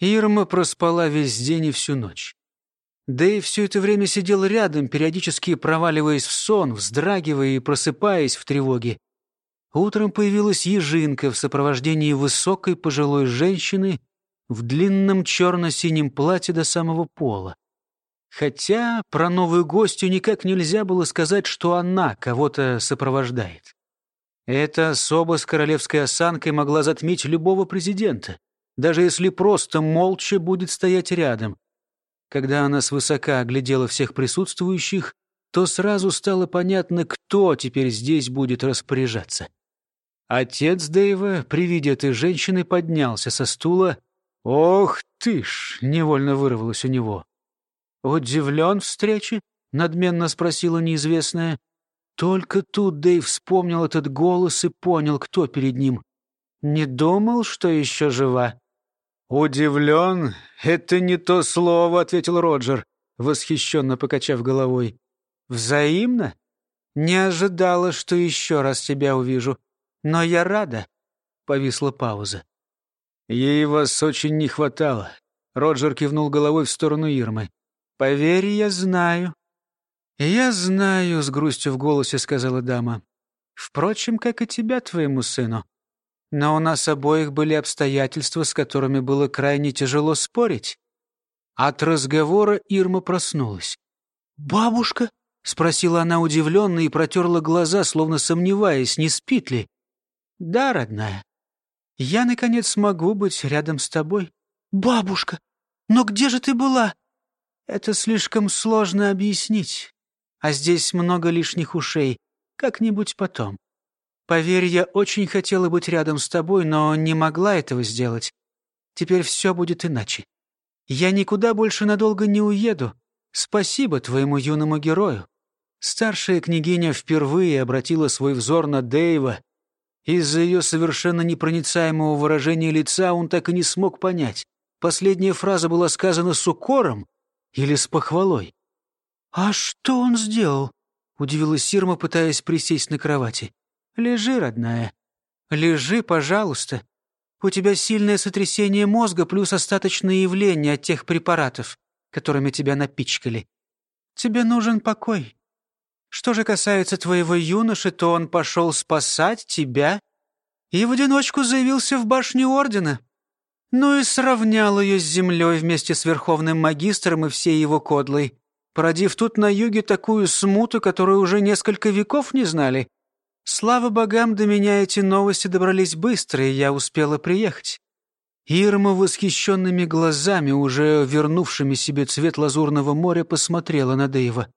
Ирма проспала весь день и всю ночь. Дэйв все это время сидел рядом, периодически проваливаясь в сон, вздрагивая и просыпаясь в тревоге. Утром появилась ежинка в сопровождении высокой пожилой женщины в длинном черно-синем платье до самого пола. Хотя про новую гостью никак нельзя было сказать, что она кого-то сопровождает. Эта особа с королевской осанкой могла затмить любого президента, даже если просто молча будет стоять рядом. Когда она свысока оглядела всех присутствующих, то сразу стало понятно, кто теперь здесь будет распоряжаться. Отец Дэйва при виде этой женщины поднялся со стула. «Ох ты ж!» — невольно вырвалось у него. «Удивлен встрече?» — надменно спросила неизвестная. Только тут Дэйв вспомнил этот голос и понял, кто перед ним. «Не думал, что еще жива?» «Удивлен? Это не то слово», — ответил Роджер, восхищенно покачав головой. «Взаимно? Не ожидала, что еще раз тебя увижу. Но я рада». Повисла пауза. «Ей вас очень не хватало». Роджер кивнул головой в сторону Ирмы. «Поверь, я знаю». «Я знаю», — с грустью в голосе сказала дама. «Впрочем, как и тебя, твоему сыну. Но у нас обоих были обстоятельства, с которыми было крайне тяжело спорить». От разговора Ирма проснулась. «Бабушка?» — спросила она удивленно и протерла глаза, словно сомневаясь, не спит ли. «Да, родная. Я, наконец, смогу быть рядом с тобой». «Бабушка, но где же ты была?» «Это слишком сложно объяснить. А здесь много лишних ушей. Как-нибудь потом. Поверь, я очень хотела быть рядом с тобой, но не могла этого сделать. Теперь все будет иначе. Я никуда больше надолго не уеду. Спасибо твоему юному герою». Старшая княгиня впервые обратила свой взор на Дэйва. Из-за ее совершенно непроницаемого выражения лица он так и не смог понять, последняя фраза была сказана с укором или с похвалой. «А что он сделал?» — удивилась Сирма, пытаясь присесть на кровати. «Лежи, родная. Лежи, пожалуйста. У тебя сильное сотрясение мозга плюс остаточные явления от тех препаратов, которыми тебя напичкали. Тебе нужен покой. Что же касается твоего юноши, то он пошел спасать тебя и в одиночку заявился в башню Ордена. Ну и сравнял ее с землей вместе с Верховным Магистром и всей его кодлой породив тут на юге такую смуту, которую уже несколько веков не знали. Слава богам, до меня эти новости добрались быстро, и я успела приехать. Ирма восхищенными глазами, уже вернувшими себе цвет лазурного моря, посмотрела на Дэйва.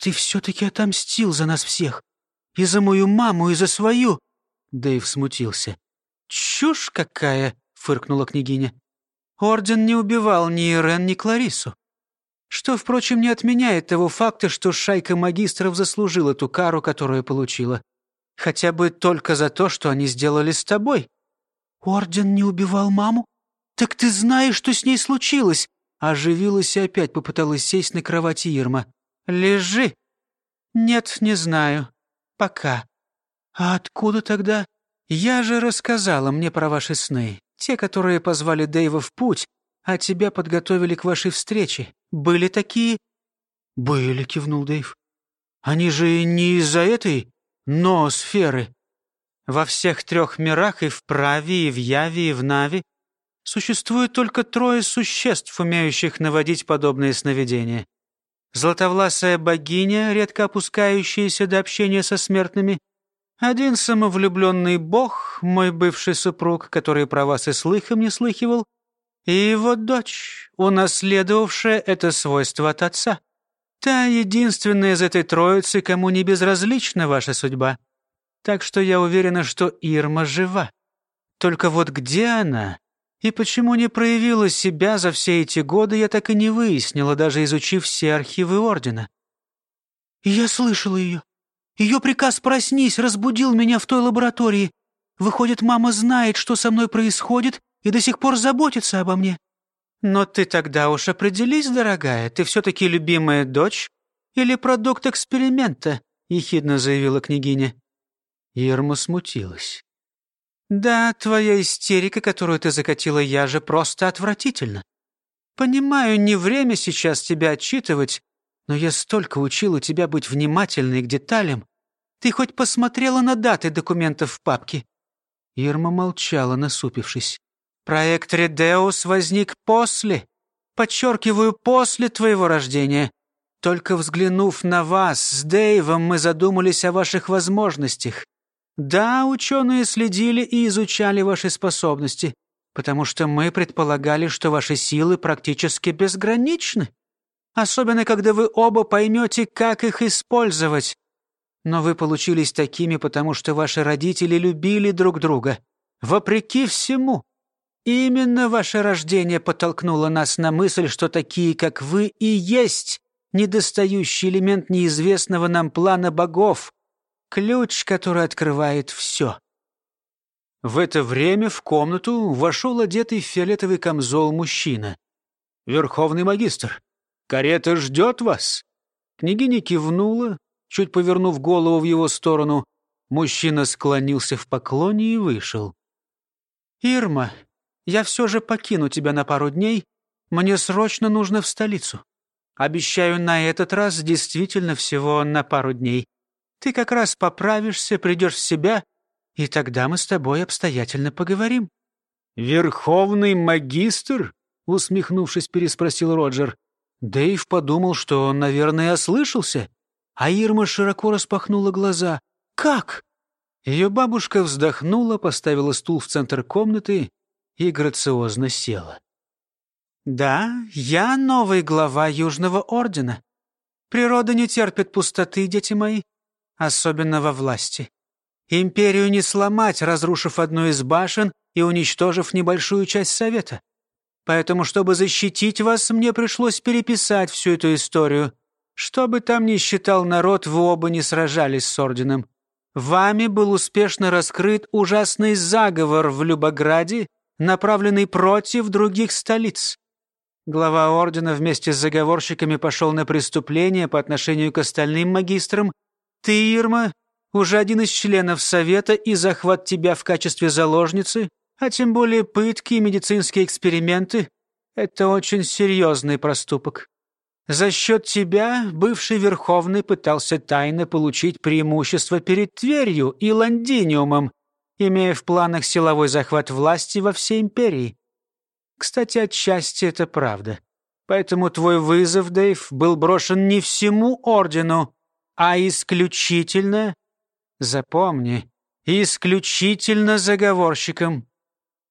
«Ты все-таки отомстил за нас всех. И за мою маму, и за свою!» Дэйв смутился. «Чушь какая!» — фыркнула княгиня. «Орден не убивал ни Ирен, ни Кларису. Что, впрочем, не отменяет того факта, что шайка магистров заслужила ту кару, которую получила. Хотя бы только за то, что они сделали с тобой. Орден не убивал маму? Так ты знаешь, что с ней случилось? Оживилась и опять попыталась сесть на кровати Ирма. Лежи. Нет, не знаю. Пока. А откуда тогда? Я же рассказала мне про ваши сны. Те, которые позвали Дэйва в путь, а тебя подготовили к вашей встрече. Были такие?» «Были», — кивнул Дэйв. «Они же не из-за этой ноосферы. Во всех трех мирах, и в Праве, и в Яве, и в Нави, существует только трое существ, умеющих наводить подобные сновидения. Златовласая богиня, редко опускающаяся до общения со смертными, один самовлюбленный бог, мой бывший супруг, который про вас и слыхом не слыхивал, и его дочь, унаследовавшая это свойство от отца. Та единственная из этой троицы, кому не безразлична ваша судьба. Так что я уверена, что Ирма жива. Только вот где она и почему не проявила себя за все эти годы, я так и не выяснила, даже изучив все архивы Ордена. Я слышала ее. Ее приказ «проснись» разбудил меня в той лаборатории. Выходит, мама знает, что со мной происходит, и до сих пор заботится обо мне. Но ты тогда уж определись, дорогая, ты все-таки любимая дочь или продукт эксперимента?» — ехидно заявила княгиня. Ирма смутилась. «Да, твоя истерика, которую ты закатила я же, просто отвратительно. Понимаю, не время сейчас тебя отчитывать, но я столько учила тебя быть внимательной к деталям. Ты хоть посмотрела на даты документов в папке?» Ирма молчала, насупившись. «Проект «Редеус» возник после, подчеркиваю, после твоего рождения. Только взглянув на вас с Дэйвом, мы задумались о ваших возможностях. Да, ученые следили и изучали ваши способности, потому что мы предполагали, что ваши силы практически безграничны. Особенно, когда вы оба поймете, как их использовать. Но вы получились такими, потому что ваши родители любили друг друга. Вопреки всему. Именно ваше рождение подтолкнуло нас на мысль, что такие, как вы, и есть недостающий элемент неизвестного нам плана богов, ключ, который открывает все. В это время в комнату вошел одетый в фиолетовый камзол мужчина. «Верховный магистр, карета ждет вас!» Княгиня кивнула, чуть повернув голову в его сторону. Мужчина склонился в поклоне и вышел. «Ирма, я все же покину тебя на пару дней. Мне срочно нужно в столицу. Обещаю, на этот раз действительно всего на пару дней. Ты как раз поправишься, придешь в себя, и тогда мы с тобой обстоятельно поговорим». «Верховный магистр?» — усмехнувшись, переспросил Роджер. Дэйв подумал, что он, наверное, ослышался, а Ирма широко распахнула глаза. «Как?» Ее бабушка вздохнула, поставила стул в центр комнаты и грациозно села. «Да, я новый глава Южного Ордена. Природа не терпит пустоты, дети мои, особенно во власти. Империю не сломать, разрушив одну из башен и уничтожив небольшую часть Совета. Поэтому, чтобы защитить вас, мне пришлось переписать всю эту историю. Что бы там ни считал народ, вы оба не сражались с Орденом. Вами был успешно раскрыт ужасный заговор в Любограде, направленный против других столиц. Глава ордена вместе с заговорщиками пошел на преступление по отношению к остальным магистрам. Ты, Ирма, уже один из членов Совета и захват тебя в качестве заложницы, а тем более пытки и медицинские эксперименты — это очень серьезный проступок. За счет тебя бывший Верховный пытался тайно получить преимущество перед Тверью и Лондиниумом, имея в планах силовой захват власти во всей империи. Кстати, отчасти это правда. Поэтому твой вызов, Дэйв, был брошен не всему ордену, а исключительно, запомни, исключительно заговорщикам.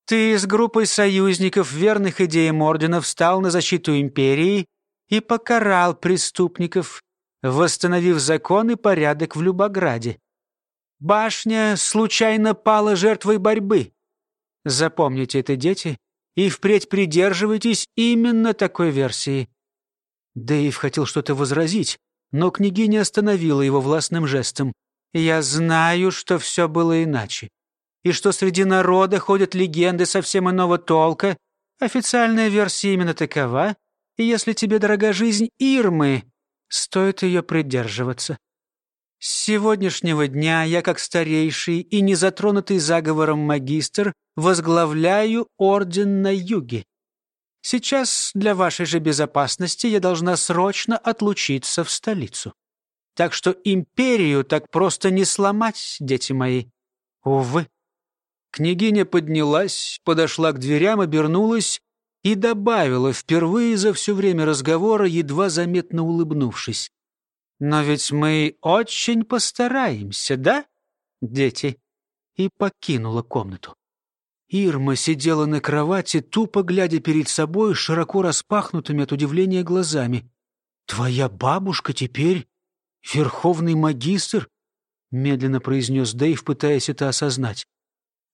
Ты с группой союзников, верных идеям ордена, встал на защиту империи и покарал преступников, восстановив закон и порядок в Любограде. Башня случайно пала жертвой борьбы. Запомните это, дети, и впредь придерживайтесь именно такой версии». Дэйв хотел что-то возразить, но княгиня остановила его властным жестом. «Я знаю, что все было иначе, и что среди народа ходят легенды совсем иного толка. Официальная версия именно такова, и если тебе дорога жизнь Ирмы, стоит ее придерживаться. С сегодняшнего дня я, как старейший и незатронутый заговором магистр, возглавляю орден на юге. Сейчас для вашей же безопасности я должна срочно отлучиться в столицу. Так что империю так просто не сломать, дети мои. Увы. Княгиня поднялась, подошла к дверям, обернулась и добавила, впервые за все время разговора, едва заметно улыбнувшись. «Но ведь мы очень постараемся, да, дети?» И покинула комнату. Ирма сидела на кровати, тупо глядя перед собой широко распахнутыми от удивления глазами. «Твоя бабушка теперь верховный магистр?» — медленно произнес Дэйв, пытаясь это осознать.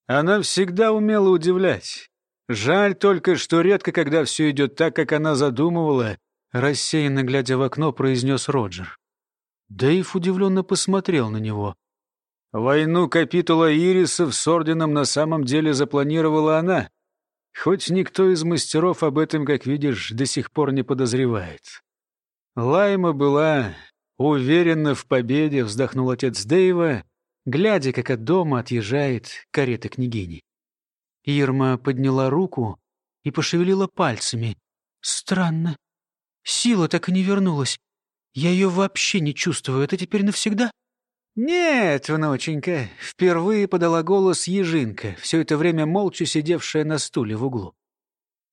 «Она всегда умела удивлять. Жаль только, что редко, когда все идет так, как она задумывала», — рассеянно глядя в окно, произнес Роджер. Дэйв удивленно посмотрел на него. Войну капитула Ирисов с орденом на самом деле запланировала она. Хоть никто из мастеров об этом, как видишь, до сих пор не подозревает. Лайма была уверена в победе, вздохнул отец Дэйва глядя, как от дома отъезжает карета княгини. Ирма подняла руку и пошевелила пальцами. Странно. Сила так и не вернулась. Я ее вообще не чувствую. Это теперь навсегда? «Нет, внученька», — впервые подала голос Ежинка, все это время молча сидевшая на стуле в углу.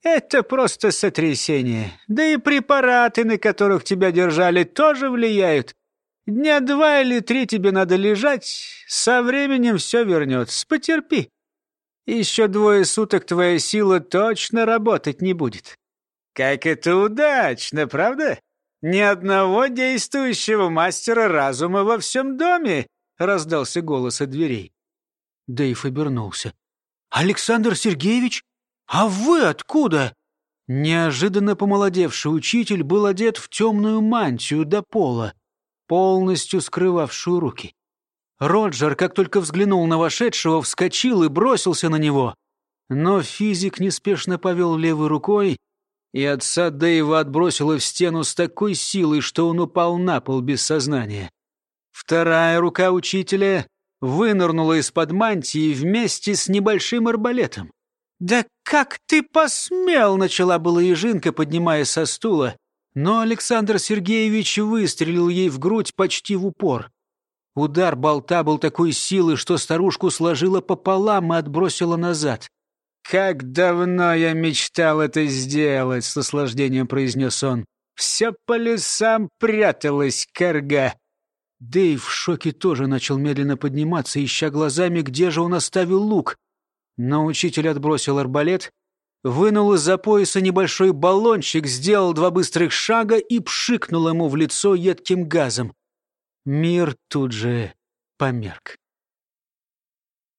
«Это просто сотрясение. Да и препараты, на которых тебя держали, тоже влияют. Дня два или три тебе надо лежать, со временем все вернется. Потерпи. Еще двое суток твоя сила точно работать не будет. Как это удачно, правда? Ни одного действующего мастера разума во всем доме!» — раздался голос от дверей. Дэйв обернулся. «Александр Сергеевич? А вы откуда?» Неожиданно помолодевший учитель был одет в темную мантию до пола, полностью скрывавшую руки. Роджер, как только взглянул на вошедшего, вскочил и бросился на него. Но физик неспешно повел левой рукой, и отца Дэйва отбросило в стену с такой силой, что он упал на пол без сознания. Вторая рука учителя вынырнула из-под мантии вместе с небольшим арбалетом. «Да как ты посмел!» — начала была ежинка, поднимаясь со стула. Но Александр Сергеевич выстрелил ей в грудь почти в упор. Удар болта был такой силы, что старушку сложила пополам и отбросила назад. «Как давно я мечтал это сделать!» — с наслаждением произнес он. «Все по лесам пряталась корга!» Дэйв в шоке тоже начал медленно подниматься, ища глазами, где же он оставил лук. Но учитель отбросил арбалет, вынул из-за пояса небольшой баллончик, сделал два быстрых шага и пшикнул ему в лицо едким газом. Мир тут же померк.